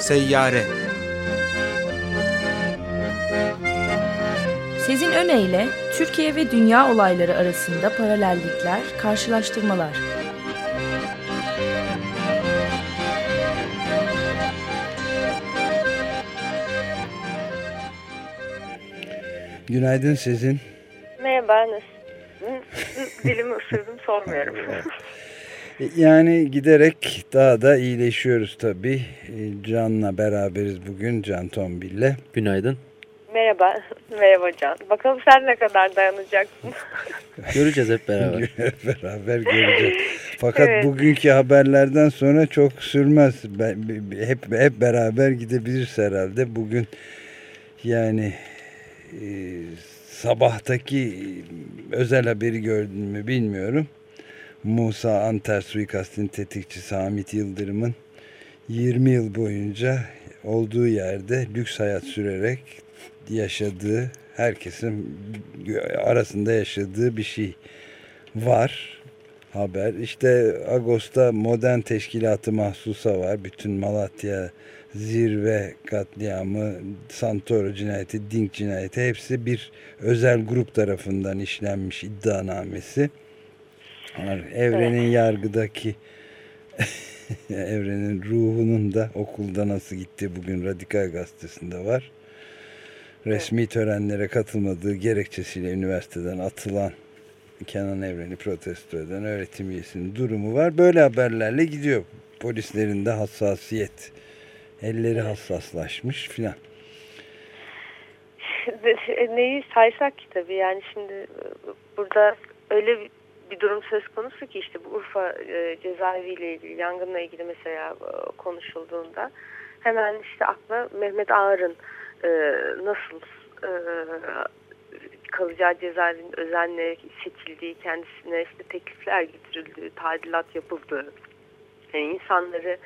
Seyyare Sezin Öne Türkiye ve dünya olayları arasında paralellikler, karşılaştırmalar. Günaydın Sezin. Merhaba, nasılsın? Dilimi ısırdım sormuyorum. Yani giderek daha da iyileşiyoruz tabii. Can'la beraberiz bugün, Can Tombil'le. Günaydın. Merhaba, merhaba Can. Bakalım sen ne kadar dayanacaksın. göreceğiz hep beraber. beraber göreceğiz. Fakat evet. bugünkü haberlerden sonra çok sürmez. Hep hep beraber gidebiliriz herhalde. Bugün yani e, sabahtaki özel haberi gördün mü bilmiyorum. Musa Anter suikastinin tetikçisi Hamit Yıldırım'ın 20 yıl boyunca olduğu yerde lüks hayat sürerek yaşadığı, herkesin arasında yaşadığı bir şey var. Haber. İşte Ağustos'ta modern teşkilatı mahsusa var. Bütün Malatya zirve katliamı, Santoro cinayeti, Dink cinayeti hepsi bir özel grup tarafından işlenmiş iddianamesi. Evrenin evet. yargıdaki evrenin ruhunun da okulda nasıl gitti bugün Radikal Gazetesi'nde var. Resmi törenlere katılmadığı gerekçesiyle üniversiteden atılan Kenan Evren'i protesto eden öğretim üyesinin durumu var. Böyle haberlerle gidiyor. Polislerin de hassasiyet Elleri hassaslaşmış filan. Neyi saysak ki tabii yani şimdi e, burada öyle bir durum söz konusu ki işte bu Urfa e, cezaeviyle ilgili yangınla ilgili mesela e, konuşulduğunda hemen işte akla Mehmet Ağar'ın e, nasıl e, kalacağı cezaevinin özenle seçildiği, kendisine işte teklifler getirildiği, tadilat yapıldığı, yani insanları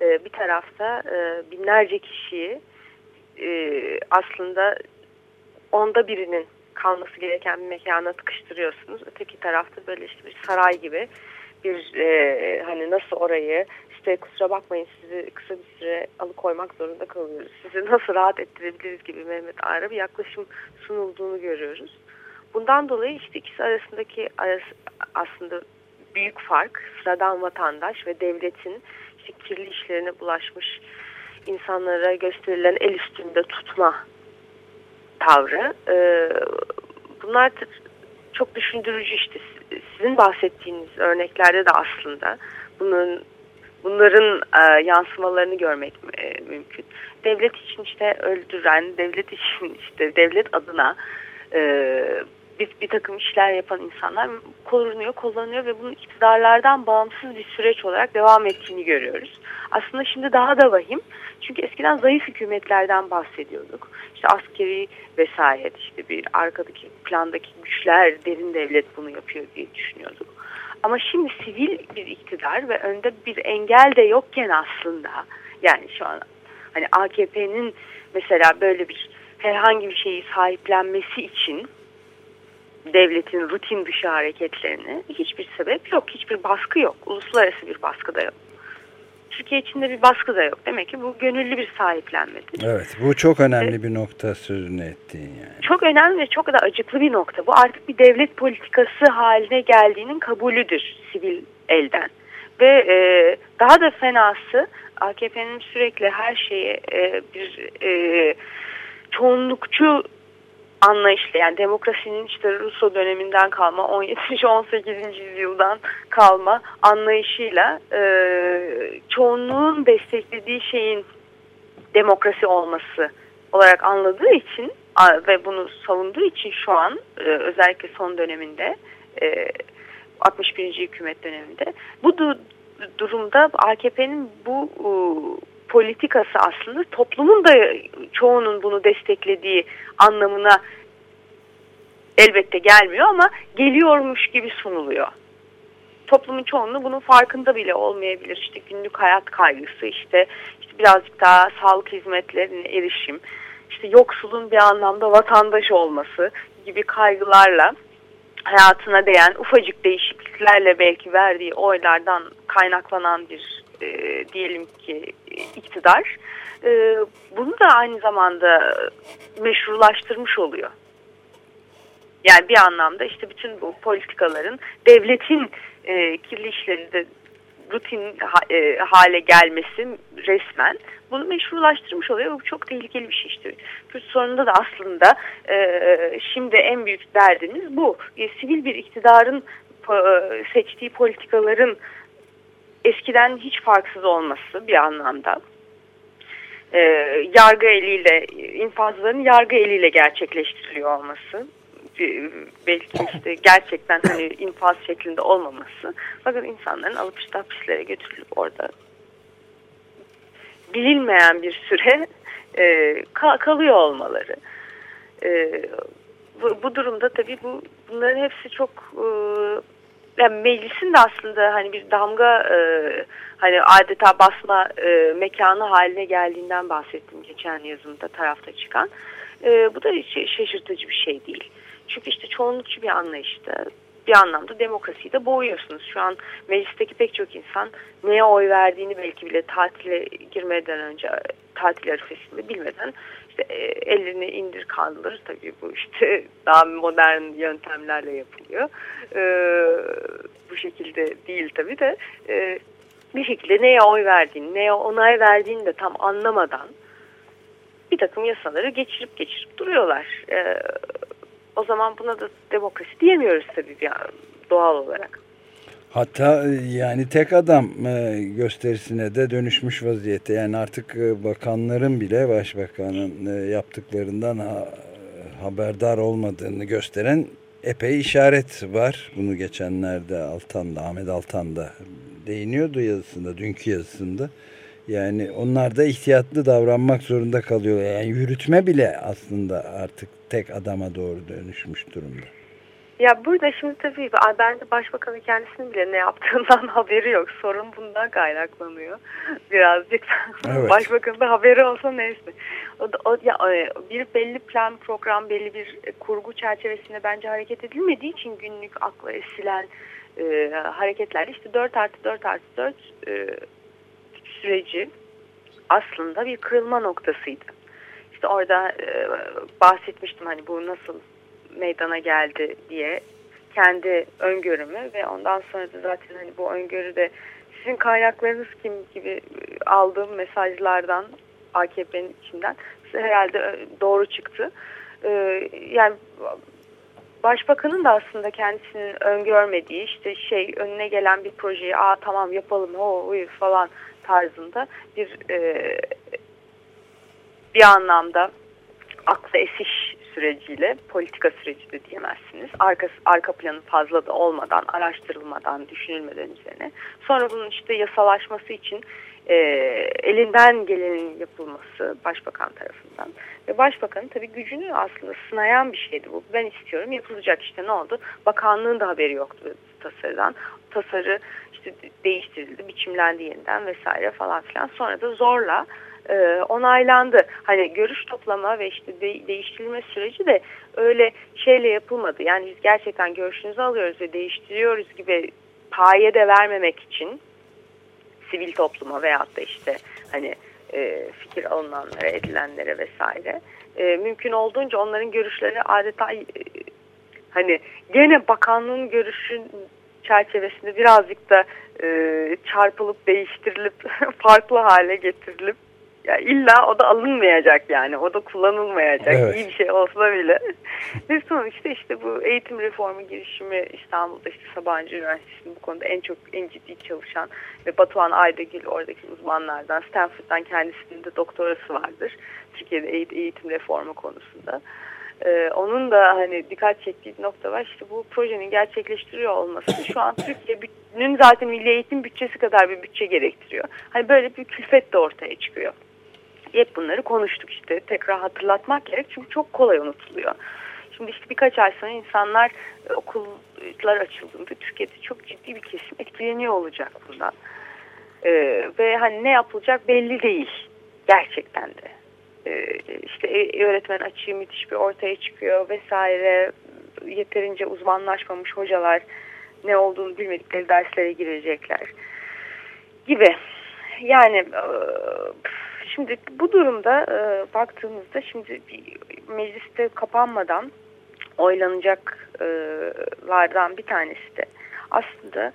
e, bir tarafta e, binlerce kişiyi e, aslında onda birinin kalması gereken bir mekana tıkıştırıyorsunuz. Öteki tarafta böyle işte bir saray gibi bir e, hani nasıl orayı işte kusura bakmayın sizi kısa bir süre alıkoymak zorunda kalıyoruz. Sizi nasıl rahat ettirebiliriz gibi Mehmet Ağar'a bir yaklaşım sunulduğunu görüyoruz. Bundan dolayı işte ikisi arasındaki arası, aslında büyük fark sıradan vatandaş ve devletin işte kirli işlerine bulaşmış insanlara gösterilen el üstünde tutma tavrı. Ee, bunlar çok düşündürücü işte sizin bahsettiğiniz örneklerde de aslında bunun bunların e, yansımalarını görmek e, mümkün. Devlet için işte öldüren, devlet için işte devlet adına e, bir, bir takım işler yapan insanlar korunuyor, kullanıyor ve bunun iktidarlardan bağımsız bir süreç olarak devam ettiğini görüyoruz. Aslında şimdi daha da vahim. Çünkü eskiden zayıf hükümetlerden bahsediyorduk. İşte askeri vesayet, işte bir arkadaki plandaki güçler, derin devlet bunu yapıyor diye düşünüyorduk. Ama şimdi sivil bir iktidar ve önde bir engel de yokken aslında yani şu an hani AKP'nin mesela böyle bir herhangi bir şeyi sahiplenmesi için devletin rutin dışı hareketlerini hiçbir sebep yok. Hiçbir baskı yok. Uluslararası bir baskı da yok. Türkiye içinde bir baskı da yok. Demek ki bu gönüllü bir sahiplenmedir. Evet bu çok önemli bir nokta sözünü ettiğin yani. Çok önemli ve çok da acıklı bir nokta. Bu artık bir devlet politikası haline geldiğinin kabulüdür sivil elden. Ve e, daha da fenası AKP'nin sürekli her şeye e, bir e, çoğunlukçu anlayışla yani demokrasinin işte Russo döneminden kalma 17. 18. yüzyıldan kalma anlayışıyla e, çoğunluğun desteklediği şeyin demokrasi olması olarak anladığı için ve bunu savunduğu için şu an e, özellikle son döneminde e, 61. hükümet döneminde bu du durumda AKP'nin bu e, politikası aslında toplumun da çoğunun bunu desteklediği anlamına elbette gelmiyor ama geliyormuş gibi sunuluyor. Toplumun çoğunluğu bunun farkında bile olmayabilir. İşte günlük hayat kaygısı, işte, işte birazcık daha sağlık hizmetlerine erişim, işte yoksulun bir anlamda vatandaş olması gibi kaygılarla hayatına değen ufacık değişikliklerle belki verdiği oylardan kaynaklanan bir e, diyelim ki iktidar e, bunu da aynı zamanda meşrulaştırmış oluyor. Yani bir anlamda işte bütün bu politikaların devletin e, kirli işlerinde rutin e, hale gelmesi resmen bunu meşrulaştırmış oluyor. Bu çok tehlikeli bir şey işte. Kürt sorununda da aslında e, şimdi en büyük derdimiz bu. E, sivil bir iktidarın e, seçtiği politikaların eskiden hiç farksız olması bir anlamda. E, yargı eliyle, infazların yargı eliyle gerçekleştiriliyor olması belki işte gerçekten hani infaz şeklinde olmaması fakat insanların alıp işte hapislere götürülüp orada bilinmeyen bir süre e, kalıyor olmaları. E, bu, bu durumda tabii bu bunların hepsi çok e, yani meclisin de aslında hani bir damga e, hani adeta basma e, mekanı haline geldiğinden bahsettim geçen yazımda tarafta çıkan. E, bu da hiç şaşırtıcı bir şey değil. Çünkü işte çoğunlukçu bir anlayışta bir anlamda demokrasiyi de boğuyorsunuz. Şu an meclisteki pek çok insan neye oy verdiğini belki bile tatile girmeden önce tatil arifesinde bilmeden işte e, ellerini indir kaldır. Tabii bu işte daha modern yöntemlerle yapılıyor. Ee, bu şekilde değil tabii de e, bir şekilde neye oy verdiğini, neye onay verdiğini de tam anlamadan bir takım yasaları geçirip geçirip duruyorlar. Ee, o zaman buna da demokrasi diyemiyoruz tabii yani doğal olarak. Hatta e, yani tek adam e, gösterisine de dönüşmüş vaziyette. Yani artık e, bakanların bile başbakanın yaptıklarından haberdar olmadığını gösteren epey işaret var. Bunu geçenlerde Altan'da, Ahmet Altan'da değiniyordu yazısında, dünkü yazısında. Yani onlar da ihtiyatlı davranmak zorunda kalıyor. Yani yürütme bile aslında artık tek adama doğru dönüşmüş durumda. Ya burada şimdi tabii bence başbakanın kendisinin bile ne yaptığından haberi yok. Sorun bundan kaynaklanıyor birazcık. Evet. Başbakanın da haberi olsa neyse. O, da, o, ya, e, bir belli plan, program, belli bir kurgu çerçevesinde bence hareket edilmediği için günlük akla esilen e, hareketler işte 4 artı 4 artı 4 e, süreci aslında bir kırılma noktasıydı. İşte orada e, bahsetmiştim hani bu nasıl meydana geldi diye kendi öngörümü ve ondan sonra da zaten hani bu öngörüde sizin kaynaklarınız kim gibi aldığım mesajlardan AKP'nin içinden herhalde e, doğru çıktı. Ee, yani Başbakanın da aslında kendisinin öngörmediği işte şey önüne gelen bir projeyi aa tamam yapalım o falan tarzında bir e, bir anlamda akla esiş süreciyle politika süreci de diyemezsiniz. Arka, arka planı fazla da olmadan, araştırılmadan, düşünülmeden üzerine. Sonra bunun işte yasalaşması için e, elinden gelenin yapılması başbakan tarafından. Ve başbakanın tabii gücünü aslında sınayan bir şeydi bu. Ben istiyorum yapılacak işte ne oldu? Bakanlığın da haberi yoktu tasarıdan. Tasarı işte değiştirildi, biçimlendi yeniden vesaire falan filan. Sonra da zorla e, onaylandı. Hani görüş toplama ve işte de, değiştirilme süreci de öyle şeyle yapılmadı. Yani biz gerçekten görüşünüzü alıyoruz ve değiştiriyoruz gibi paye de vermemek için sivil topluma veyahut da işte hani e, fikir alınanlara, edilenlere vesaire e, mümkün olduğunca onların görüşleri adeta e, hani gene bakanlığın görüşün çerçevesinde birazcık da e, çarpılıp değiştirilip farklı hale getirilip ya illa o da alınmayacak yani. O da kullanılmayacak. Evet. İyi bir şey olsa bile. Ve sonuçta işte bu eğitim reformu girişimi İstanbul'da işte Sabancı Üniversitesi'nin bu konuda en çok en ciddi çalışan ve Batuhan Aydagül oradaki uzmanlardan Stanford'dan kendisinin de doktorası vardır. Türkiye'de eğitim reformu konusunda. Ee, onun da hani dikkat çektiği nokta var. İşte bu projenin gerçekleştiriyor olması şu an Türkiye'nin zaten milli eğitim bütçesi kadar bir bütçe gerektiriyor. Hani böyle bir külfet de ortaya çıkıyor hep bunları konuştuk işte. Tekrar hatırlatmak gerek çünkü çok kolay unutuluyor. Şimdi işte birkaç ay sonra insanlar e, okullar açıldığında Türkiye'de çok ciddi bir kesim etkileniyor olacak bundan. Ee, ve hani ne yapılacak belli değil gerçekten de. Ee, işte e, öğretmen açığı müthiş bir ortaya çıkıyor vesaire. Yeterince uzmanlaşmamış hocalar ne olduğunu bilmedikleri derslere girecekler gibi. Yani e, şimdi bu durumda e, baktığımızda şimdi mecliste kapanmadan oylanacaklardan bir tanesi de aslında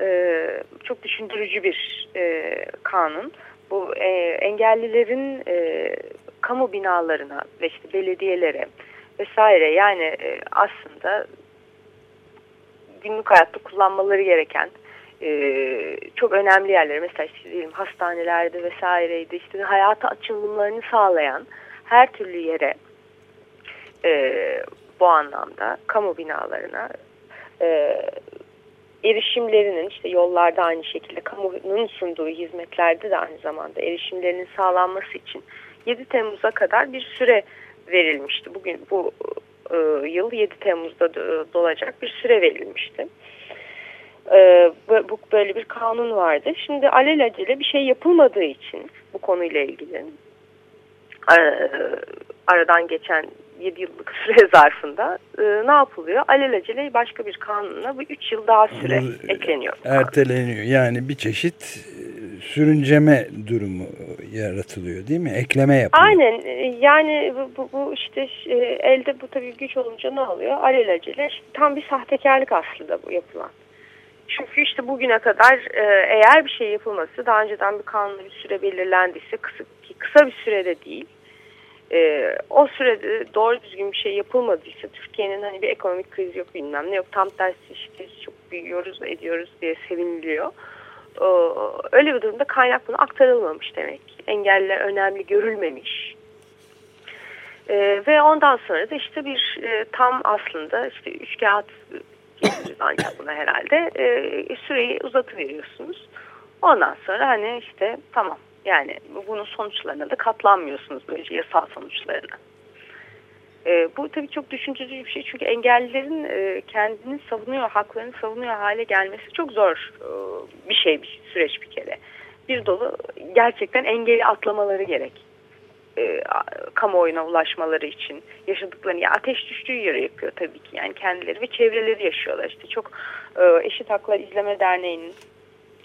e, çok düşündürücü bir e, kanun. Bu e, engellilerin e, kamu binalarına ve işte belediyelere vesaire yani e, aslında günlük hayatta kullanmaları gereken e, çok önemli yerler mesela işte diyelim hastanelerde vesaireydi işte hayata açılımlarını sağlayan her türlü yere e, bu anlamda kamu binalarına e, erişimlerinin işte yollarda aynı şekilde kamunun sunduğu hizmetlerde de aynı zamanda erişimlerinin sağlanması için 7 Temmuz'a kadar bir süre verilmişti. Bugün bu e, yıl 7 Temmuz'da dolacak bir süre verilmişti. E, bu, böyle bir kanun vardı. Şimdi alelacele bir şey yapılmadığı için bu konuyla ilgili e, aradan geçen 7 yıllık süre zarfında e, ne yapılıyor? Alelacele başka bir kanunla bu 3 yıl daha süre bu, ekleniyor. Erteleniyor. Yani bir çeşit e, sürünceme durumu yaratılıyor değil mi? Ekleme yapılıyor. Aynen. E, yani bu, bu işte e, elde bu tabii güç olunca ne oluyor? Alelacele tam bir sahtekarlık aslında bu yapılan. Çünkü işte bugüne kadar eğer bir şey yapılması daha önceden bir kanunla bir süre belirlendiyse kısa, kısa bir sürede değil e, o sürede doğru düzgün bir şey yapılmadıysa Türkiye'nin hani bir ekonomik kriz yok bilmem ne yok tam tersi işte çok büyüyoruz ediyoruz diye seviniliyor. E, öyle bir durumda kaynak bunu aktarılmamış demek. Engeller önemli görülmemiş. E, ve ondan sonra da işte bir e, tam aslında işte üç kağıt ancak buna herhalde e, süreyi uzatıveriyorsunuz. Ondan sonra hani işte tamam yani bunun sonuçlarına da katlanmıyorsunuz böylece yasal sonuçlarına. E, bu tabii çok düşünceli bir şey çünkü engellilerin e, kendini savunuyor, haklarını savunuyor hale gelmesi çok zor e, bir şey, bir süreç bir kere. Bir dolu gerçekten engeli atlamaları gerek. E, kamuoyuna ulaşmaları için yaşadıklarını ya ateş düştüğü yere yapıyor tabii ki yani kendileri ve çevreleri yaşıyorlar işte çok e, Eşit Haklar İzleme Derneği'nin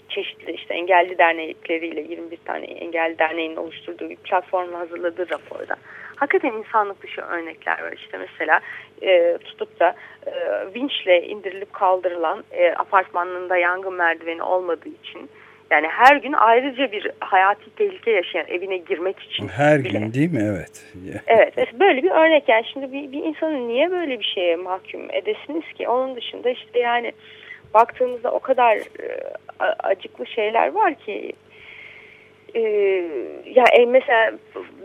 çeşitli işte engelli dernekleriyle 21 tane engelli derneğinin oluşturduğu bir platformla hazırladığı raporda hakikaten insanlık dışı örnekler var. İşte mesela e, tutup da e, vinçle indirilip kaldırılan e, apartmanında yangın merdiveni olmadığı için yani her gün ayrıca bir hayati tehlike yaşayan evine girmek için. Her bile. gün değil mi? Evet. evet. Böyle bir örnek yani şimdi bir, bir insanı niye böyle bir şeye mahkum edesiniz ki? Onun dışında işte yani baktığımızda o kadar e, acıklı şeyler var ki e, ya e, mesela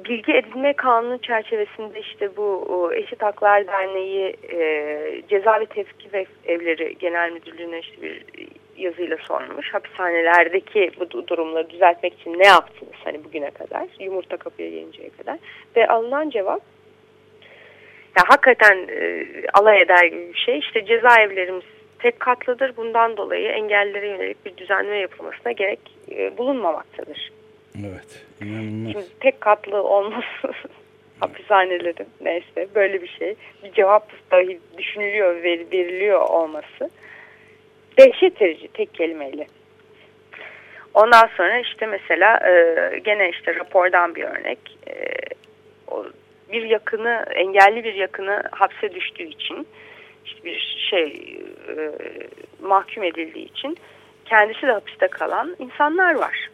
bilgi edinme kanunu çerçevesinde işte bu Eşit Haklar Derneği e, Ceza ve Tepki Evleri Genel Müdürlüğü'ne işte bir yazıyla sormuş. Hapishanelerdeki bu durumları düzeltmek için ne yaptınız hani bugüne kadar yumurta kapıya gelinceye kadar ve alınan cevap ya hakikaten e, alay eder gibi bir şey. İşte cezaevlerimiz tek katlıdır. Bundan dolayı engellilere yönelik bir düzenleme yapılmasına gerek e, bulunmamaktadır. Evet. İnanılmaz. Şimdi tek katlı olması hapishanelerin neyse böyle bir şey. Bir cevap dahi düşünülüyor, ver, veriliyor olması dehşet verici tek kelimeyle. Ondan sonra işte mesela e, gene işte rapordan bir örnek. E, o bir yakını, engelli bir yakını hapse düştüğü için işte bir şey e, mahkum edildiği için kendisi de hapiste kalan insanlar var.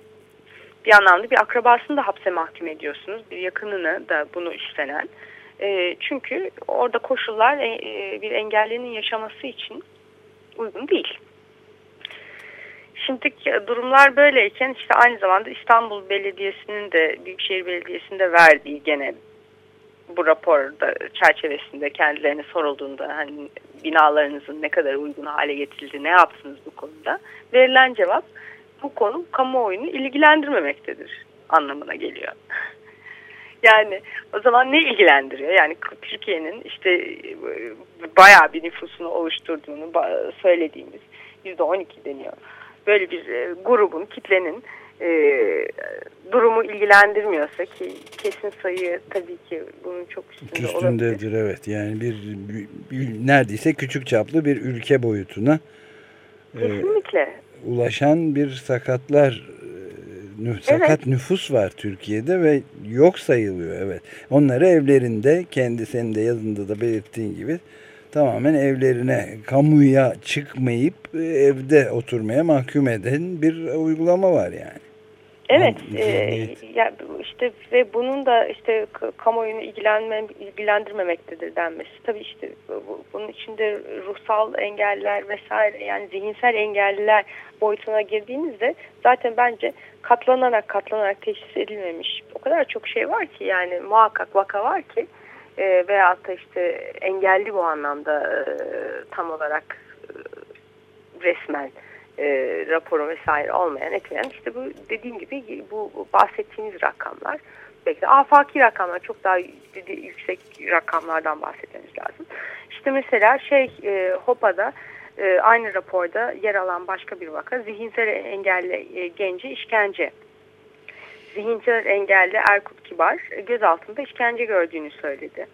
Bir anlamda bir akrabasını da hapse mahkum ediyorsunuz. Bir yakınını da bunu üstlenen. E, çünkü orada koşullar e, e bir engellinin yaşaması için uygun değil. Şimdi durumlar böyleyken işte aynı zamanda İstanbul Belediyesi'nin de Büyükşehir Belediyesi'nin verdiği gene bu raporda çerçevesinde kendilerine sorulduğunda hani binalarınızın ne kadar uygun hale getirildi, ne yaptınız bu konuda? Verilen cevap bu konu kamuoyunu ilgilendirmemektedir anlamına geliyor. yani o zaman ne ilgilendiriyor? Yani Türkiye'nin işte bayağı bir nüfusunu oluşturduğunu söylediğimiz %12 deniyor. Böyle bir e, grubun, kitlenin e, durumu ilgilendirmiyorsa ki kesin sayı tabii ki bunun çok üstünde Üstündedir olabilir. evet yani bir, bir neredeyse küçük çaplı bir ülke boyutuna e, Kesinlikle. E, ulaşan bir sakatlar sakat evet. nüfus var Türkiye'de ve yok sayılıyor evet. Onları evlerinde kendi senin de yazında da belirttiğin gibi tamamen evlerine kamuya çıkmayıp e, evde oturmaya mahkum eden bir uygulama var yani. Evet, e, ya işte ve bunun da işte kamuoyunu ilgilenme, ilgilendirmemektedir denmesi. Tabii işte bu, bunun içinde ruhsal engeller vesaire yani zihinsel engelliler boyutuna girdiğinizde zaten bence katlanarak katlanarak teşhis edilmemiş o kadar çok şey var ki yani muhakkak vaka var ki e, veyahut da işte engelli bu anlamda e, tam olarak e, resmen e, raporu vesaire olmayan etmeyen işte bu dediğim gibi bu bahsettiğiniz rakamlar belki afaki rakamlar çok daha yüksek rakamlardan bahsetmemiz lazım. İşte mesela şey e, HOPA'da e, aynı raporda yer alan başka bir vaka zihinsel engelli e, genci işkence. Zihinsel engelli Erkut Kibar e, gözaltında işkence gördüğünü söyledi.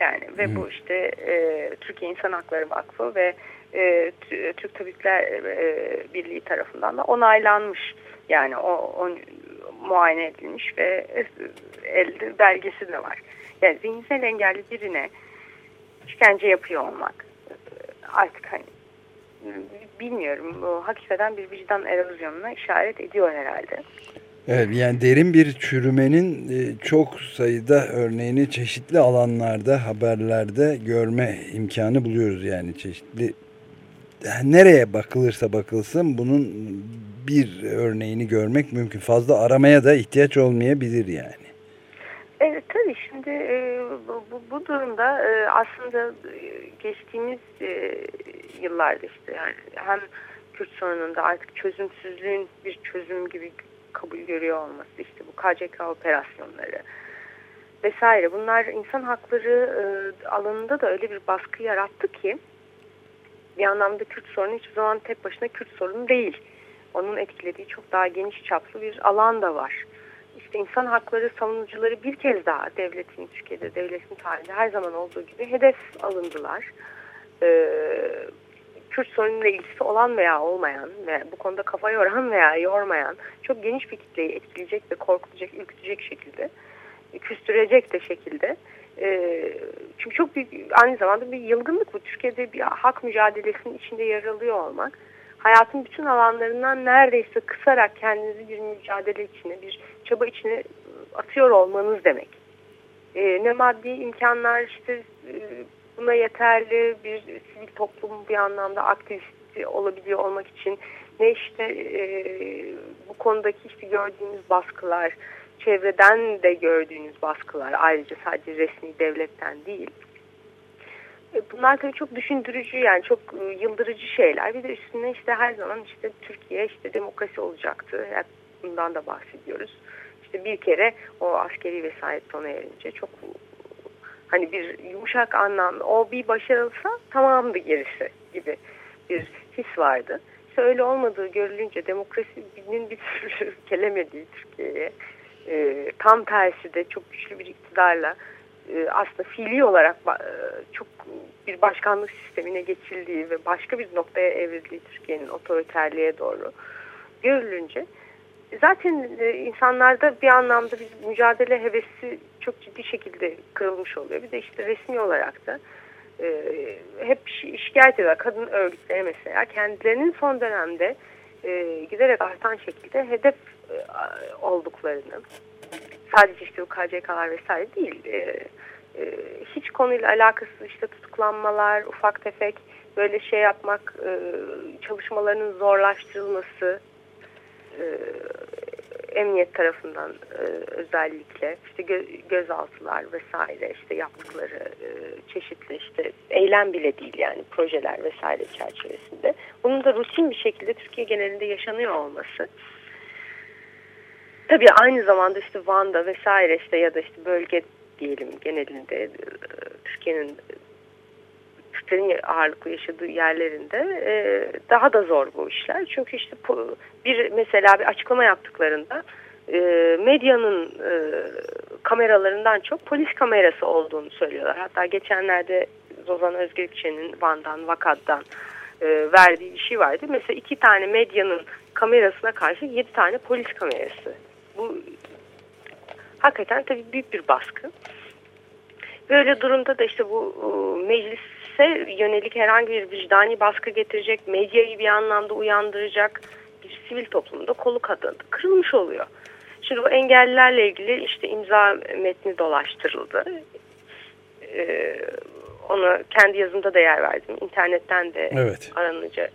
Yani ve hmm. bu işte e, Türkiye İnsan Hakları Vakfı ve e, Türk Tabipler e, Birliği tarafından da onaylanmış. Yani o, o muayene edilmiş ve elde belgesi de var. Yani zihinsel engelli birine işkence yapıyor olmak artık hani bilmiyorum bu hakikaten bir vicdan erozyonuna işaret ediyor herhalde. Evet yani derin bir çürümenin e, çok sayıda örneğini çeşitli alanlarda haberlerde görme imkanı buluyoruz yani çeşitli nereye bakılırsa bakılsın bunun bir örneğini görmek mümkün. Fazla aramaya da ihtiyaç olmayabilir yani. Evet tabii şimdi e, bu, bu durumda e, aslında e, geçtiğimiz e, yıllarda işte yani hem Kürt sorununda artık çözümsüzlüğün bir çözüm gibi kabul görüyor olması işte bu KCK operasyonları vesaire bunlar insan hakları e, alanında da öyle bir baskı yarattı ki bir anlamda Kürt sorunu hiçbir zaman tek başına Kürt sorunu değil. Onun etkilediği çok daha geniş çaplı bir alan da var. İşte insan hakları savunucuları bir kez daha devletin Türkiye'de, devletin tarihinde her zaman olduğu gibi hedef alındılar. Ee, Kürt sorunuyla ilgisi olan veya olmayan ve bu konuda kafa yoran veya yormayan çok geniş bir kitleyi etkileyecek ve korkutacak, ürkütecek şekilde, küstürecek de şekilde e, çünkü çok büyük aynı zamanda bir yılgınlık bu. Türkiye'de bir hak mücadelesinin içinde yer alıyor olmak. Hayatın bütün alanlarından neredeyse kısarak kendinizi bir mücadele içine, bir çaba içine atıyor olmanız demek. E, ne maddi imkanlar işte e, buna yeterli bir sivil toplum bir anlamda aktivist olabiliyor olmak için ne işte e, bu konudaki işte gördüğümüz baskılar, çevreden de gördüğünüz baskılar ayrıca sadece resmi devletten değil. E, bunlar tabii çok düşündürücü yani çok e, yıldırıcı şeyler. Bir de üstüne işte her zaman işte Türkiye işte demokrasi olacaktı. Hep bundan da bahsediyoruz. İşte bir kere o askeri vesayet sona erince çok hani bir yumuşak anlam o bir başarılsa tamamdı gerisi gibi bir his vardı. İşte öyle olmadığı görülünce demokrasinin bir türlü gelemediği Türkiye'ye e, tam tersi de çok güçlü bir iktidarla e, aslında fiili olarak e, çok bir başkanlık sistemine geçildiği ve başka bir noktaya evrildiği Türkiye'nin otoriterliğe doğru görülünce zaten e, insanlarda bir anlamda bir mücadele hevesi çok ciddi şekilde kırılmış oluyor. Bir de işte resmi olarak da e, hep şikayet ediyor. Kadın örgütleri mesela kendilerinin son dönemde e, giderek artan şekilde hedef e, olduklarını sadece işte bu KCK'lar vesaire değil e, e, hiç konuyla alakası işte tutuklanmalar ufak tefek böyle şey yapmak e, çalışmalarının zorlaştırılması e, emniyet tarafından e, özellikle işte gö gözaltılar vesaire işte yaptıkları e, çeşitli işte eylem bile değil yani projeler vesaire çerçevesinde. Bunun da rutin bir şekilde Türkiye genelinde yaşanıyor olması. Tabii aynı zamanda işte Van'da vesaire işte ya da işte bölge diyelim genelinde e, Türkiye'nin Türklerin ağırlıklı yaşadığı yerlerinde e, daha da zor bu işler. Çünkü işte bir mesela bir açıklama yaptıklarında e, medyanın e, kameralarından çok polis kamerası olduğunu söylüyorlar. Hatta geçenlerde Zozan Özgürkçe'nin Van'dan, Vakad'dan e, verdiği bir şey vardı. Mesela iki tane medyanın kamerasına karşı 7 tane polis kamerası. Bu hakikaten tabii büyük bir baskı. Böyle durumda da işte bu e, meclise yönelik herhangi bir vicdani baskı getirecek, medyayı bir anlamda uyandıracak bir sivil toplumda kolu kadın kırılmış oluyor. Şimdi bu engellilerle ilgili işte imza metni dolaştırıldı. Ee, onu kendi yazımda da yer verdim. İnternetten de evet. aranınca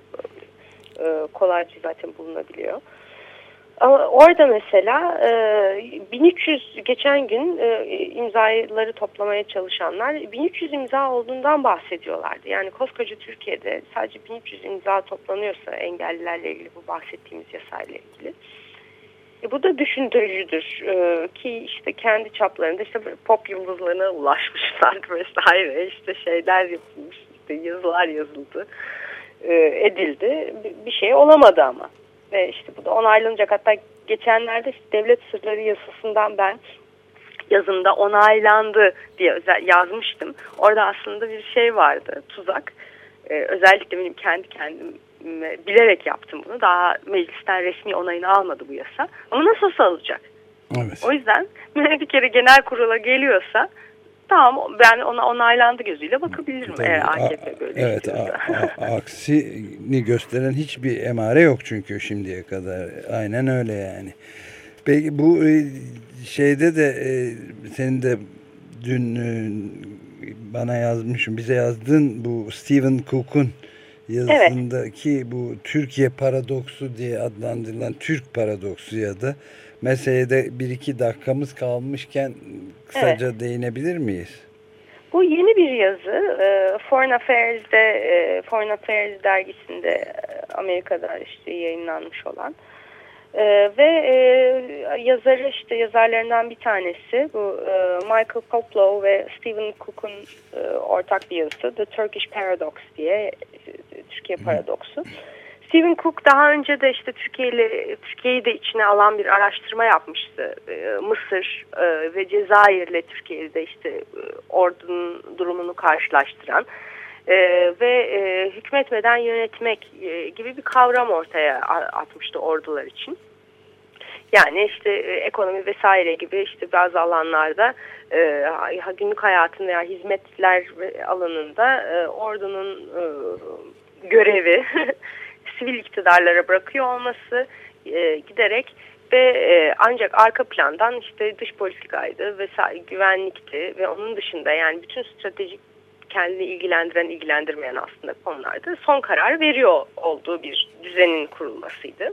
e, kolayca zaten bulunabiliyor. Orada mesela e, 1300 geçen gün e, imzaları toplamaya çalışanlar 1300 imza olduğundan bahsediyorlardı. Yani koskoca Türkiye'de sadece 1300 imza toplanıyorsa engellilerle ilgili bu bahsettiğimiz yasayla ilgili. E, bu da düşündürücüdür e, ki işte kendi çaplarında işte pop yıldızlarına ulaşmışlar vesaire işte şeyler yapılmış işte yazılar yazıldı e, edildi bir şey olamadı ama ve işte bu da onaylanacak hatta geçenlerde işte devlet sırları yasasından ben yazımda onaylandı diye özel yazmıştım orada aslında bir şey vardı tuzak ee, özellikle benim kendi kendim bilerek yaptım bunu. Daha meclisten resmi onayını almadı bu yasa. Ama nasıl olsa alacak. Evet. O yüzden bir kere genel kurula geliyorsa tamam ben ona onaylandı gözüyle bakabilirim Tabii, eğer AKP böyle Evet aksini gösteren hiçbir emare yok çünkü şimdiye kadar. Aynen öyle yani. Peki bu e, şeyde de e, senin de dün e, bana yazmışım bize yazdın bu Stephen Cook'un yazısındaki evet. bu Türkiye paradoksu diye adlandırılan Türk paradoksu ya da meselede bir iki dakikamız kalmışken kısaca evet. değinebilir miyiz? Bu yeni bir yazı. E, Foreign Affairs'de e, Foreign Affairs dergisinde e, Amerika'da işte yayınlanmış olan. Ee, ve e, yazarı işte yazarlarından bir tanesi bu e, Michael Koplow ve Stephen Cook'un e, ortak bir yazısı The Turkish Paradox diye e, Türkiye paradoksu. Stephen Cook daha önce de işte Türkiye ile Türkiye'yi de içine alan bir araştırma yapmıştı. E, Mısır e, ve Cezayir ile Türkiye'de işte e, ordunun durumunu karşılaştıran e, ve e, hükmetmeden yönetmek e, gibi bir kavram ortaya atmıştı ordular için. Yani işte e, ekonomi vesaire gibi işte bazı alanlarda e, günlük hayatın veya hizmetler alanında e, ordunun e, görevi sivil iktidarlara bırakıyor olması e, giderek ve e, ancak arka plandan işte dış politikaydı vesaire güvenlikti ve onun dışında yani bütün stratejik kendini ilgilendiren ilgilendirmeyen aslında konularda son karar veriyor olduğu bir düzenin kurulmasıydı.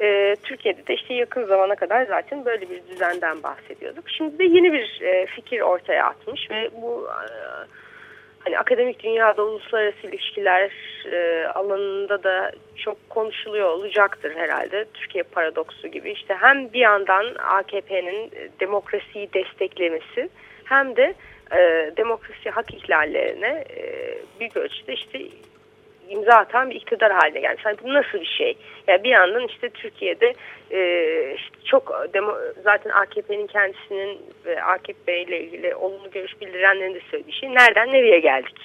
E, Türkiye'de de işte yakın zamana kadar zaten böyle bir düzenden bahsediyorduk. Şimdi de yeni bir e, fikir ortaya atmış ve bu e, hani akademik dünyada uluslararası ilişkiler e, alanında da çok konuşuluyor olacaktır herhalde. Türkiye paradoksu gibi işte hem bir yandan AKP'nin demokrasiyi desteklemesi hem de e, demokrasi hak ihlallerine e, büyük ölçüde işte imza atan bir iktidar haline gelmiş. Yani bu nasıl bir şey? Yani bir yandan işte Türkiye'de e, işte çok demo, zaten AKP'nin kendisinin ve AKP ile ilgili olumlu görüş bildirenlerin de söylediği şey nereden nereye geldik?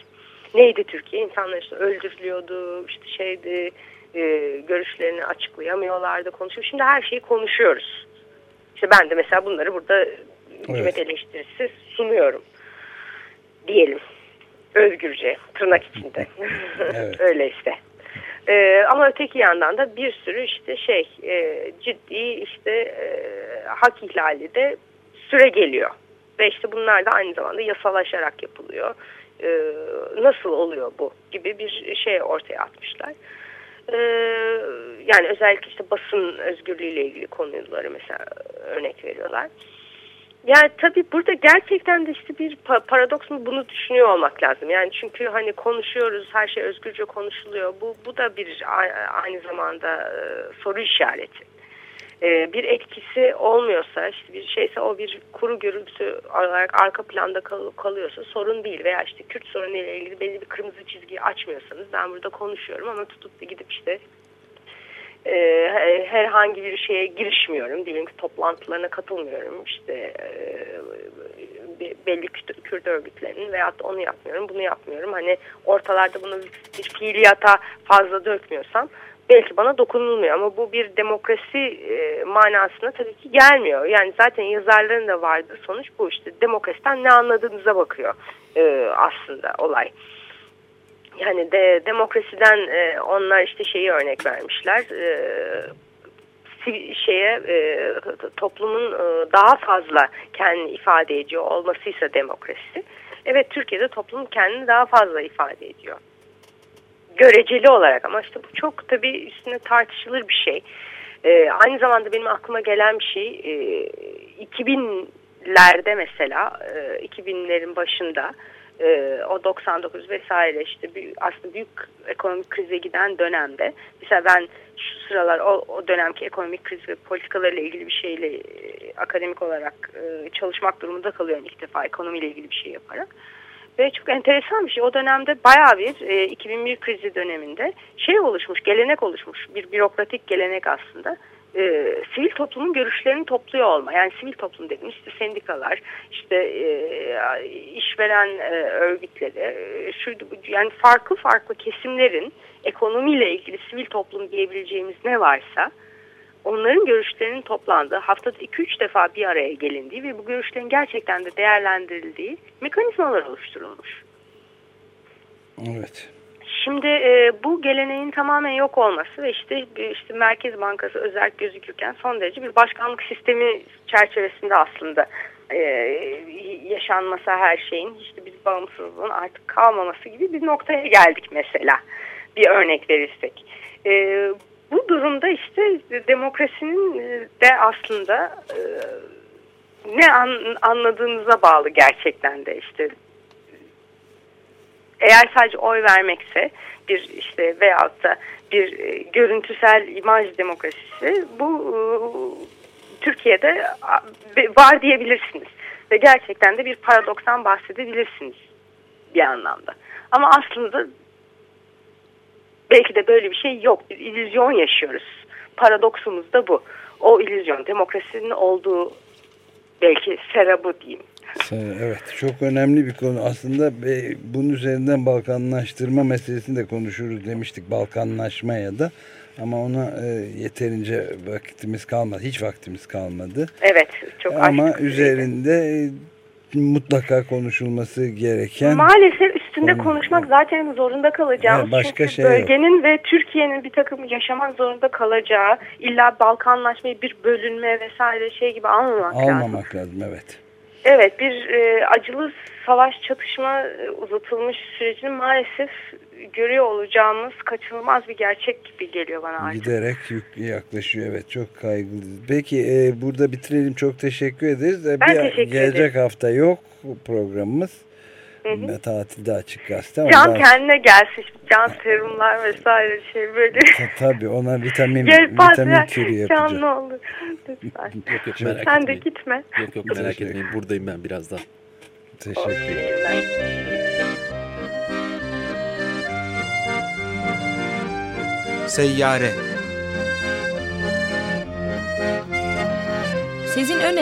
Neydi Türkiye? İnsanlar işte öldürülüyordu, işte şeydi, e, görüşlerini açıklayamıyorlardı, konuşuyor. Şimdi her şeyi konuşuyoruz. İşte ben de mesela bunları burada hükümet evet. eleştirisi sunuyorum diyelim özgürce tırnak içinde. Evet. Öyle işte. Ee, ama öteki yandan da bir sürü işte şey e, ciddi işte e, hak ihlali de süre geliyor. Ve işte bunlar da aynı zamanda yasalaşarak yapılıyor. Ee, nasıl oluyor bu gibi bir şey ortaya atmışlar. Ee, yani özellikle işte basın özgürlüğüyle ilgili konuları mesela örnek veriyorlar. Yani tabii burada gerçekten de işte bir paradoks mu bunu düşünüyor olmak lazım. Yani çünkü hani konuşuyoruz, her şey özgürce konuşuluyor. Bu, bu da bir aynı zamanda e, soru işareti. E, bir etkisi olmuyorsa, işte bir şeyse o bir kuru gürültü olarak arka planda kal kalıyorsa sorun değil. Veya işte Kürt sorunu ile ilgili belli bir kırmızı çizgiyi açmıyorsanız ben burada konuşuyorum ama tutup da gidip işte e, herhangi bir şeye girişmiyorum. Diyelim ki toplantılarına katılmıyorum. İşte e, belli Kürt örgütlerinin veyahut onu yapmıyorum, bunu yapmıyorum. Hani ortalarda bunu bir fiiliyata fazla dökmüyorsam belki bana dokunulmuyor ama bu bir demokrasi e, manasına tabii ki gelmiyor. Yani zaten yazarların da vardı sonuç bu işte demokrasiden ne anladığınıza bakıyor e, aslında olay. Yani de demokrasiden e, onlar işte şeyi örnek vermişler. E, şeye e, toplumun e, daha fazla kendini ifade ediyor olmasıysa demokrasi. Evet Türkiye'de toplum kendini daha fazla ifade ediyor. Göreceli olarak ama işte bu çok tabii üstüne tartışılır bir şey. E, aynı zamanda benim aklıma gelen bir şey e, 2000'lerde mesela e, 2000'lerin başında e, o 99 vesaire işte bir, aslında büyük ekonomik krize giden dönemde mesela ben şu sıralar o, o dönemki ekonomik kriz ve politikalarıyla ilgili bir şeyle e, akademik olarak e, çalışmak durumunda kalıyorum ilk defa ekonomiyle ilgili bir şey yaparak. Ve çok enteresan bir şey. O dönemde baya bir e, 2001 krizi döneminde şey oluşmuş, gelenek oluşmuş. Bir bürokratik gelenek aslında e, sivil toplumun görüşlerini topluyor olma. Yani sivil toplum dediğimiz işte sendikalar, işte e, işveren e, örgütleri, e, şuydu, yani farklı farklı kesimlerin ekonomiyle ilgili sivil toplum diyebileceğimiz ne varsa onların görüşlerinin toplandığı, haftada 2-3 defa bir araya gelindiği ve bu görüşlerin gerçekten de değerlendirildiği mekanizmalar oluşturulmuş. Evet. Şimdi e, bu geleneğin tamamen yok olması ve işte işte Merkez Bankası özel gözükürken son derece bir başkanlık sistemi çerçevesinde aslında e, yaşanması her şeyin işte bir bağımsızlığın artık kalmaması gibi bir noktaya geldik mesela bir örnek verirsek. E, bu durumda işte demokrasinin de aslında e, ne an, anladığınıza bağlı gerçekten de işte eğer sadece oy vermekse bir işte veyahut da bir e, görüntüsel imaj demokrasisi bu e, Türkiye'de var diyebilirsiniz. Ve gerçekten de bir paradokstan bahsedebilirsiniz bir anlamda. Ama aslında belki de böyle bir şey yok. Bir illüzyon yaşıyoruz. Paradoksumuz da bu. O illüzyon demokrasinin olduğu belki serabı diyeyim. Evet çok önemli bir konu aslında bunun üzerinden Balkanlaştırma meselesini de konuşuruz demiştik Balkanlaşmaya da ama ona e, yeterince vaktimiz kalmadı hiç vaktimiz kalmadı. Evet çok Ama üzerinde e, mutlaka konuşulması gereken maalesef üstünde konu, konuşmak zaten zorunda kalacağımız başka çünkü şey bölgenin yok. ve Türkiye'nin bir takım yaşamak zorunda kalacağı illa Balkanlaşmayı bir bölünme vesaire şey gibi almamak, almamak lazım. Almamak lazım evet. Evet bir e, acılı savaş çatışma e, uzatılmış sürecini maalesef görüyor olacağımız kaçınılmaz bir gerçek gibi geliyor bana artık. Giderek yaklaşıyor evet çok kaygılı. Peki e, burada bitirelim çok teşekkür ederiz. E, ben bir, teşekkür gelecek ederim. hafta yok programımız. Hı hı. Tatilde açık gazete. Can Ondan... kendine gelsin. Can serumlar vesaire şey böyle. Tabii ona vitamin, vitamin türü yapacağım. Can ne olur. Lütfen. yok yok merak Sen etmeyin. de gitme. Yok yok merak etmeyin. Buradayım ben birazdan. Teşekkür ederim. Seyyare Sezin Öne